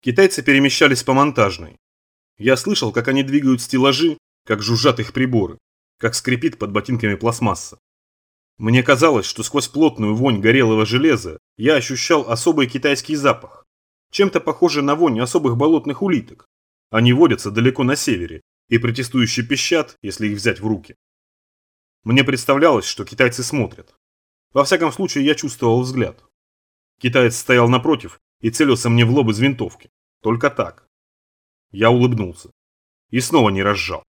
Китайцы перемещались по монтажной. Я слышал, как они двигают стеллажи, как жужжат их приборы, как скрипит под ботинками пластмасса. Мне казалось, что сквозь плотную вонь горелого железа я ощущал особый китайский запах, чем-то похожий на вонь особых болотных улиток. Они водятся далеко на севере и протестующие пищат, если их взять в руки. Мне представлялось, что китайцы смотрят. Во всяком случае, я чувствовал взгляд. Китаец стоял напротив и целился мне в лоб из винтовки. Только так. Я улыбнулся. И снова не разжал.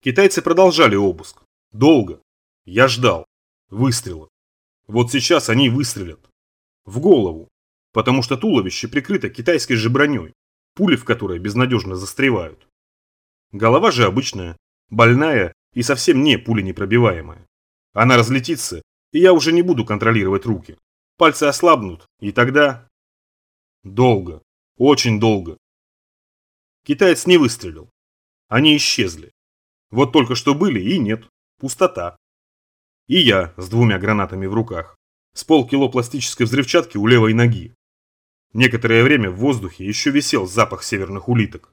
Китайцы продолжали обыск. Долго. Я ждал. Выстрела. Вот сейчас они выстрелят. В голову. Потому что туловище прикрыто китайской же броней, пули в которой безнадежно застревают. Голова же обычная, больная и совсем не пуленепробиваемая. Она разлетится, и я уже не буду контролировать руки. Пальцы ослабнут, и тогда... Долго, очень долго. Китаец не выстрелил. Они исчезли. Вот только что были и нет. Пустота. И я с двумя гранатами в руках. С полкило пластической взрывчатки у левой ноги. Некоторое время в воздухе еще висел запах северных улиток.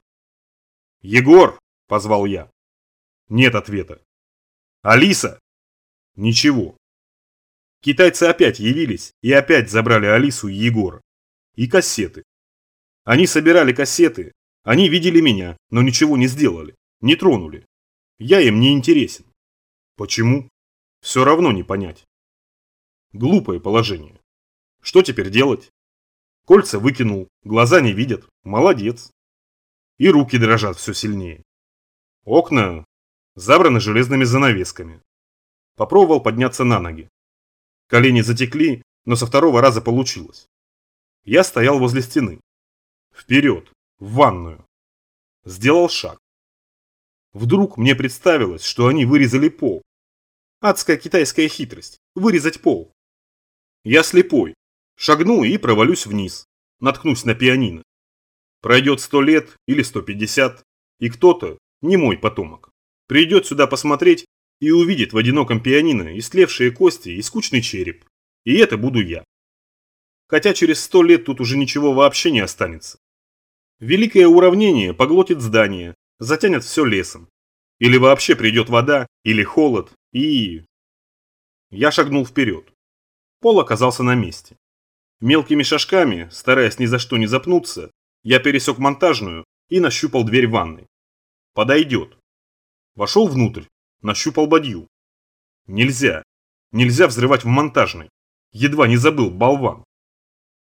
«Егор!» – позвал я. Нет ответа. «Алиса!» Ничего. Китайцы опять явились и опять забрали Алису и Егора. И кассеты. Они собирали кассеты, они видели меня, но ничего не сделали, не тронули. Я им не интересен. Почему? Все равно не понять. Глупое положение. Что теперь делать? Кольца выкинул, глаза не видят, молодец. И руки дрожат все сильнее. Окна забраны железными занавесками. Попробовал подняться на ноги. Колени затекли, но со второго раза получилось. Я стоял возле стены. Вперед, в ванную. Сделал шаг. Вдруг мне представилось, что они вырезали пол. Адская китайская хитрость – вырезать пол. Я слепой. Шагну и провалюсь вниз. Наткнусь на пианино. Пройдет сто лет или сто пятьдесят, и кто-то, не мой потомок, придет сюда посмотреть и увидит в одиноком пианино истлевшие кости и скучный череп. И это буду я. Хотя через сто лет тут уже ничего вообще не останется. Великое уравнение поглотит здание, затянет все лесом. Или вообще придет вода, или холод, и... Я шагнул вперед. Пол оказался на месте. Мелкими шажками, стараясь ни за что не запнуться, я пересек монтажную и нащупал дверь ванной. Подойдет. Вошел внутрь, нащупал бадью. Нельзя. Нельзя взрывать в монтажной. Едва не забыл, болван.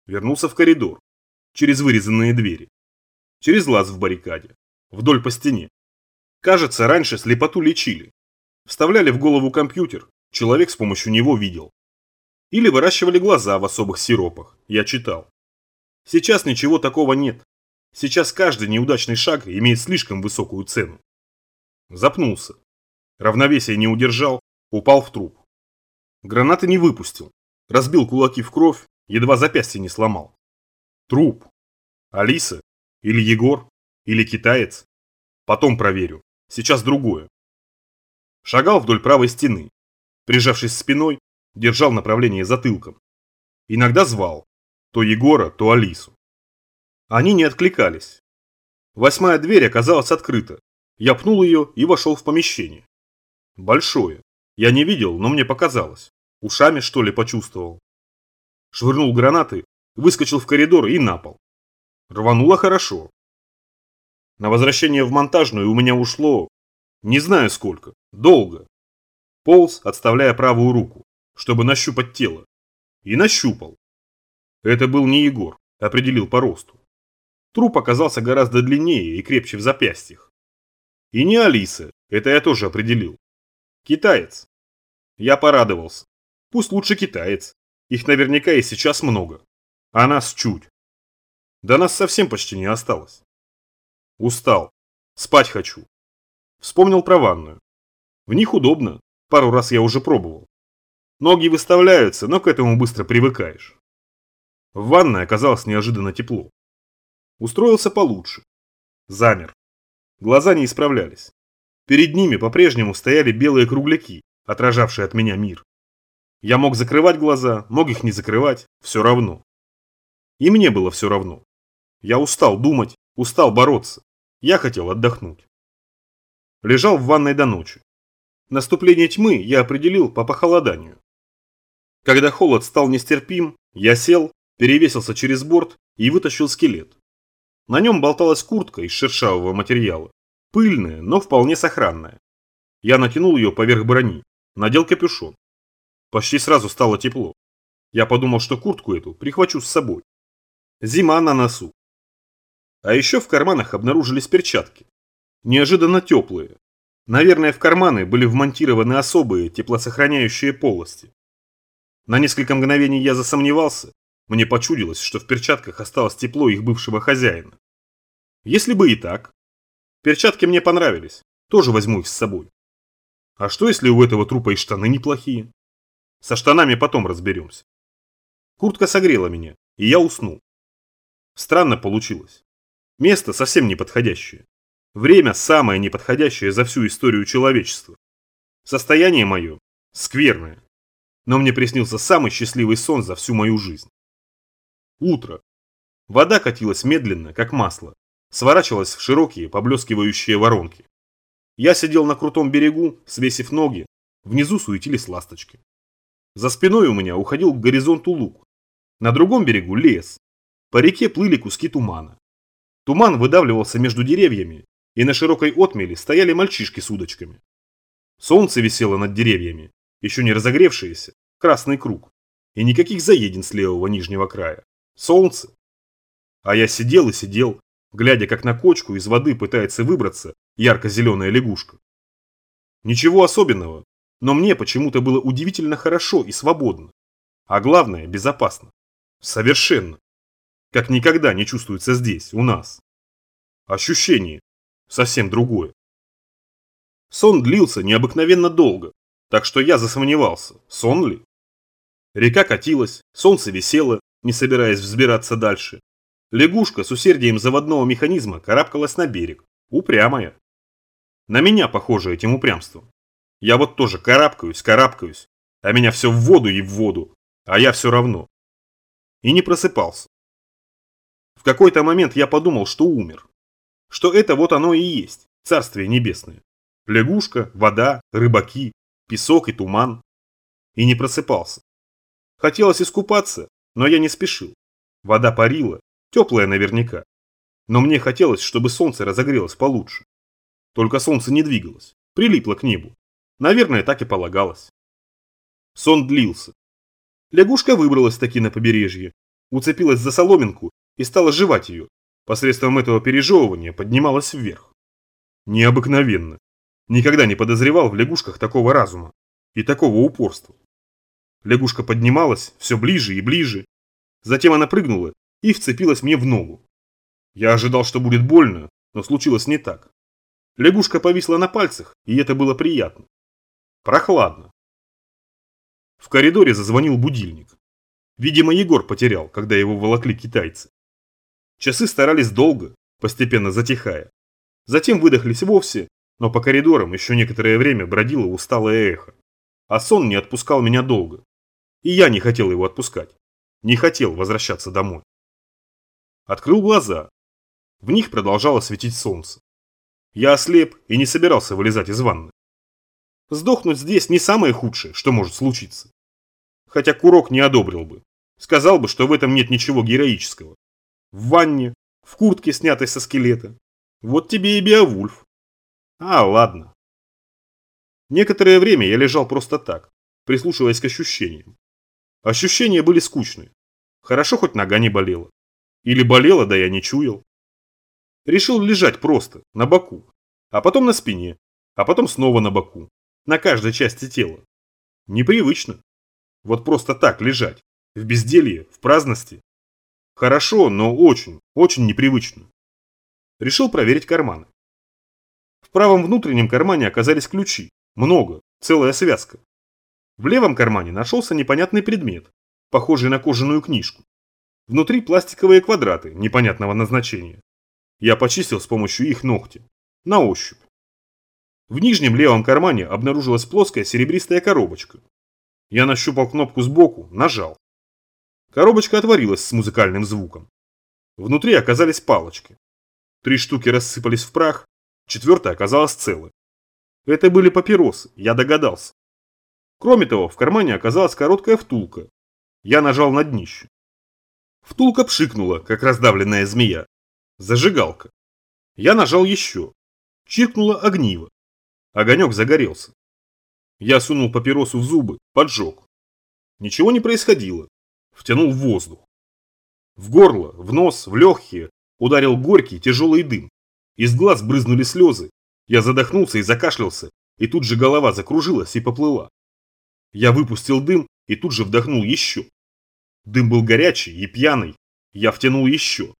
Вернулся в коридор. Через вырезанные двери. Через лаз в баррикаде. Вдоль по стене. Кажется, раньше слепоту лечили. Вставляли в голову компьютер, человек с помощью него видел. Или выращивали глаза в особых сиропах, я читал. Сейчас ничего такого нет. Сейчас каждый неудачный шаг имеет слишком высокую цену. Запнулся. Равновесие не удержал, упал в труп. Гранаты не выпустил. Разбил кулаки в кровь, едва запястье не сломал. Труп. Алиса? Или Егор? Или китаец? Потом проверю. Сейчас другое. Шагал вдоль правой стены. Прижавшись спиной, держал направление затылком. Иногда звал. То Егора, то Алису. Они не откликались. Восьмая дверь оказалась открыта. Я пнул ее и вошел в помещение. Большое. Я не видел, но мне показалось. Ушами, что ли, почувствовал. Швырнул гранаты, выскочил в коридор и на пол. Рвануло хорошо. На возвращение в монтажную у меня ушло, не знаю сколько, долго. Полз, отставляя правую руку, чтобы нащупать тело. И нащупал. Это был не Егор, определил по росту. Труп оказался гораздо длиннее и крепче в запястьях. И не Алиса, это я тоже определил. Китаец. Я порадовался. Пусть лучше китаец. Их наверняка и сейчас много. А нас чуть. Да нас совсем почти не осталось. Устал. Спать хочу. Вспомнил про ванную. В них удобно. Пару раз я уже пробовал. Ноги выставляются, но к этому быстро привыкаешь. В ванной оказалось неожиданно тепло. Устроился получше. Замер. Глаза не исправлялись. Перед ними по-прежнему стояли белые кругляки, отражавшие от меня мир. Я мог закрывать глаза, мог их не закрывать, все равно. И мне было все равно. Я устал думать, устал бороться. Я хотел отдохнуть. Лежал в ванной до ночи. Наступление тьмы я определил по похолоданию. Когда холод стал нестерпим, я сел, перевесился через борт и вытащил скелет. На нем болталась куртка из шершавого материала, пыльная, но вполне сохранная. Я натянул ее поверх брони, надел капюшон. Почти сразу стало тепло. Я подумал, что куртку эту прихвачу с собой. Зима на носу. А еще в карманах обнаружились перчатки. Неожиданно теплые. Наверное, в карманы были вмонтированы особые теплосохраняющие полости. На несколько мгновений я засомневался. Мне почудилось, что в перчатках осталось тепло их бывшего хозяина. Если бы и так. Перчатки мне понравились. Тоже возьму их с собой. А что, если у этого трупа и штаны неплохие? Со штанами потом разберемся. Куртка согрела меня, и я уснул. Странно получилось. Место совсем неподходящее. Время самое неподходящее за всю историю человечества. Состояние мое скверное. Но мне приснился самый счастливый сон за всю мою жизнь. Утро. Вода катилась медленно, как масло. Сворачивалась в широкие, поблескивающие воронки. Я сидел на крутом берегу, свесив ноги. Внизу суетились ласточки. За спиной у меня уходил к горизонту луг. На другом берегу лес. По реке плыли куски тумана. Туман выдавливался между деревьями, и на широкой отмели стояли мальчишки с удочками. Солнце висело над деревьями, еще не разогревшееся, красный круг, и никаких заедин с левого нижнего края. Солнце. А я сидел и сидел, глядя, как на кочку из воды пытается выбраться ярко-зеленая лягушка. Ничего особенного, но мне почему-то было удивительно хорошо и свободно. А главное, безопасно. Совершенно как никогда не чувствуется здесь, у нас. Ощущение совсем другое. Сон длился необыкновенно долго, так что я засомневался, сон ли. Река катилась, солнце висело, не собираясь взбираться дальше. Лягушка с усердием заводного механизма карабкалась на берег, упрямая. На меня похоже этим упрямством. Я вот тоже карабкаюсь, карабкаюсь, а меня все в воду и в воду, а я все равно. И не просыпался какой-то момент я подумал, что умер. Что это вот оно и есть, царствие небесное. Лягушка, вода, рыбаки, песок и туман. И не просыпался. Хотелось искупаться, но я не спешил. Вода парила, теплая наверняка. Но мне хотелось, чтобы солнце разогрелось получше. Только солнце не двигалось, прилипло к небу. Наверное, так и полагалось. Сон длился. Лягушка выбралась таки на побережье, уцепилась за соломинку и стала жевать ее. Посредством этого пережевывания поднималась вверх. Необыкновенно. Никогда не подозревал в лягушках такого разума и такого упорства. Лягушка поднималась все ближе и ближе. Затем она прыгнула и вцепилась мне в ногу. Я ожидал, что будет больно, но случилось не так. Лягушка повисла на пальцах, и это было приятно. Прохладно. В коридоре зазвонил будильник. Видимо, Егор потерял, когда его волокли китайцы. Часы старались долго, постепенно затихая. Затем выдохлись вовсе, но по коридорам еще некоторое время бродило усталое эхо. А сон не отпускал меня долго. И я не хотел его отпускать. Не хотел возвращаться домой. Открыл глаза. В них продолжало светить солнце. Я ослеп и не собирался вылезать из ванны. Сдохнуть здесь не самое худшее, что может случиться. Хотя Курок не одобрил бы. Сказал бы, что в этом нет ничего героического в ванне, в куртке, снятой со скелета. Вот тебе и Беовульф. А, ладно. Некоторое время я лежал просто так, прислушиваясь к ощущениям. Ощущения были скучные. Хорошо хоть нога не болела. Или болела, да я не чуял. Решил лежать просто, на боку. А потом на спине. А потом снова на боку. На каждой части тела. Непривычно. Вот просто так лежать. В безделье, в праздности. Хорошо, но очень, очень непривычно. Решил проверить карманы. В правом внутреннем кармане оказались ключи. Много, целая связка. В левом кармане нашелся непонятный предмет, похожий на кожаную книжку. Внутри пластиковые квадраты непонятного назначения. Я почистил с помощью их ногти. На ощупь. В нижнем левом кармане обнаружилась плоская серебристая коробочка. Я нащупал кнопку сбоку, нажал. Коробочка отворилась с музыкальным звуком. Внутри оказались палочки. Три штуки рассыпались в прах, четвертая оказалась целой. Это были папиросы, я догадался. Кроме того, в кармане оказалась короткая втулка. Я нажал на днище. Втулка пшикнула, как раздавленная змея. Зажигалка. Я нажал еще. Чиркнуло огниво. Огонек загорелся. Я сунул папиросу в зубы, поджег. Ничего не происходило. Втянул в воздух. В горло, в нос, в легкие ударил горький тяжелый дым. Из глаз брызнули слезы. Я задохнулся и закашлялся, и тут же голова закружилась и поплыла. Я выпустил дым и тут же вдохнул еще. Дым был горячий и пьяный. Я втянул еще.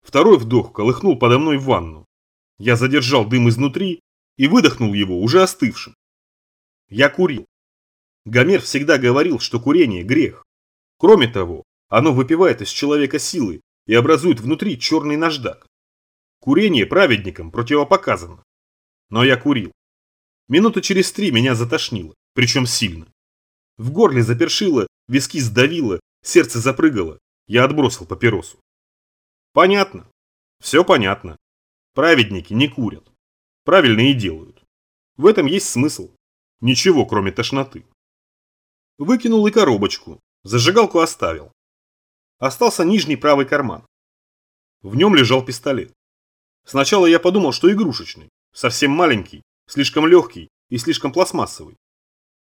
Второй вдох колыхнул подо мной в ванну. Я задержал дым изнутри и выдохнул его уже остывшим. Я курил. Гомер всегда говорил, что курение – грех. Кроме того, оно выпивает из человека силы и образует внутри черный наждак. Курение праведникам противопоказано. Но я курил. Минуты через три меня затошнило, причем сильно. В горле запершило, виски сдавило, сердце запрыгало. Я отбросил папиросу. Понятно. Все понятно. Праведники не курят. Правильно и делают. В этом есть смысл. Ничего, кроме тошноты. Выкинул и коробочку. Зажигалку оставил. Остался нижний правый карман. В нем лежал пистолет. Сначала я подумал, что игрушечный, совсем маленький, слишком легкий и слишком пластмассовый.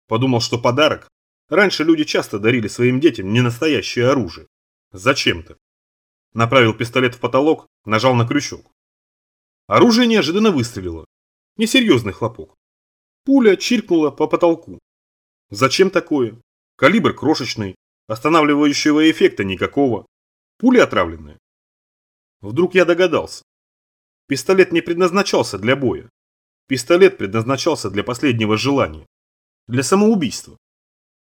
Подумал, что подарок. Раньше люди часто дарили своим детям ненастоящее оружие. Зачем-то. Направил пистолет в потолок, нажал на крючок. Оружие неожиданно выстрелило. Несерьезный хлопок. Пуля чиркнула по потолку. Зачем такое? Калибр крошечный, останавливающего эффекта никакого. Пуля отравленная. Вдруг я догадался. Пистолет не предназначался для боя. Пистолет предназначался для последнего желания. Для самоубийства.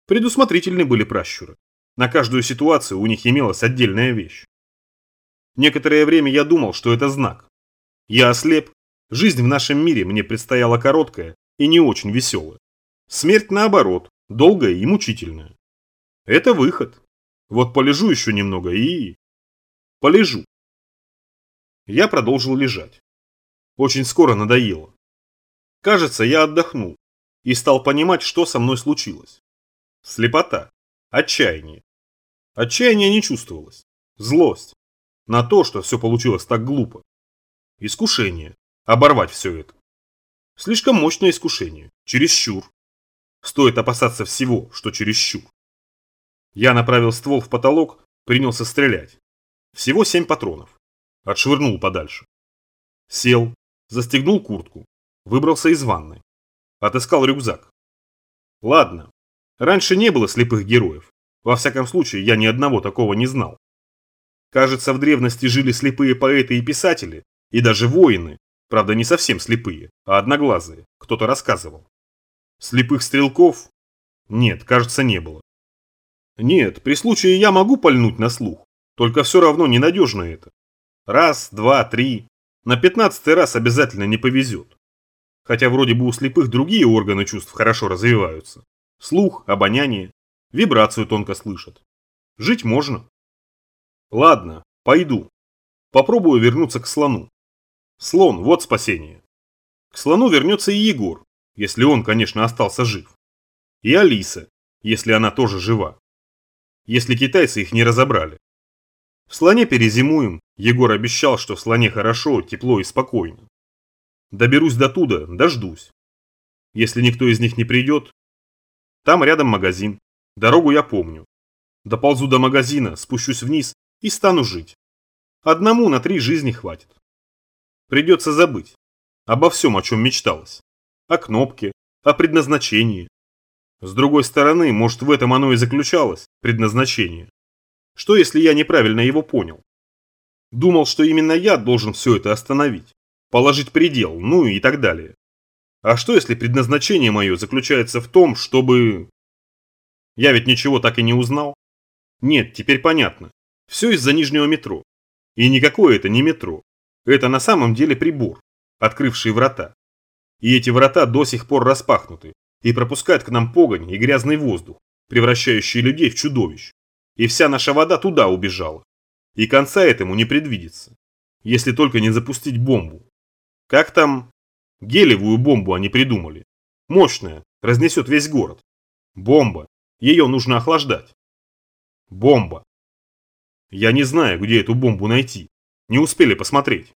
Предусмотрительны были пращуры. На каждую ситуацию у них имелась отдельная вещь. Некоторое время я думал, что это знак. Я ослеп, жизнь в нашем мире мне предстояла короткая и не очень веселая. Смерть наоборот, долгая и мучительная. Это выход. Вот полежу еще немного и... Полежу. Я продолжил лежать. Очень скоро надоело. Кажется, я отдохнул и стал понимать, что со мной случилось. Слепота. Отчаяние. Отчаяние не чувствовалось. Злость. На то, что все получилось так глупо. Искушение. Оборвать все это. Слишком мощное искушение. Чересчур. Стоит опасаться всего, что чересчур. Я направил ствол в потолок, принялся стрелять. Всего семь патронов. Отшвырнул подальше. Сел, застегнул куртку, выбрался из ванной. Отыскал рюкзак. Ладно, раньше не было слепых героев. Во всяком случае, я ни одного такого не знал. Кажется, в древности жили слепые поэты и писатели, и даже воины, правда не совсем слепые, а одноглазые, кто-то рассказывал. Слепых стрелков? Нет, кажется, не было. Нет, при случае я могу пальнуть на слух, только все равно ненадежно это. Раз, два, три. На пятнадцатый раз обязательно не повезет. Хотя вроде бы у слепых другие органы чувств хорошо развиваются. Слух, обоняние, вибрацию тонко слышат. Жить можно. Ладно, пойду. Попробую вернуться к слону. Слон, вот спасение. К слону вернется и Егор, если он, конечно, остался жив. И Алиса, если она тоже жива. Если китайцы их не разобрали. В слоне перезимуем, Егор обещал, что в слоне хорошо, тепло и спокойно. Доберусь до туда, дождусь. Если никто из них не придет, там рядом магазин, дорогу я помню. Доползу до магазина, спущусь вниз и стану жить. Одному на три жизни хватит. Придется забыть. Обо всем, о чем мечталось. О кнопке, о предназначении. С другой стороны, может в этом оно и заключалось, предназначение. Что если я неправильно его понял? Думал, что именно я должен все это остановить, положить предел, ну и так далее. А что если предназначение мое заключается в том, чтобы... Я ведь ничего так и не узнал. Нет, теперь понятно. Все из-за нижнего метро. И никакое это не метро. Это на самом деле прибор, открывший врата. И эти врата до сих пор распахнуты и пропускают к нам погонь и грязный воздух, превращающий людей в чудовищ. И вся наша вода туда убежала. И конца этому не предвидится. Если только не запустить бомбу. Как там? Гелевую бомбу они придумали. Мощная, разнесет весь город. Бомба. Ее нужно охлаждать. Бомба. Я не знаю, где эту бомбу найти. Не успели посмотреть.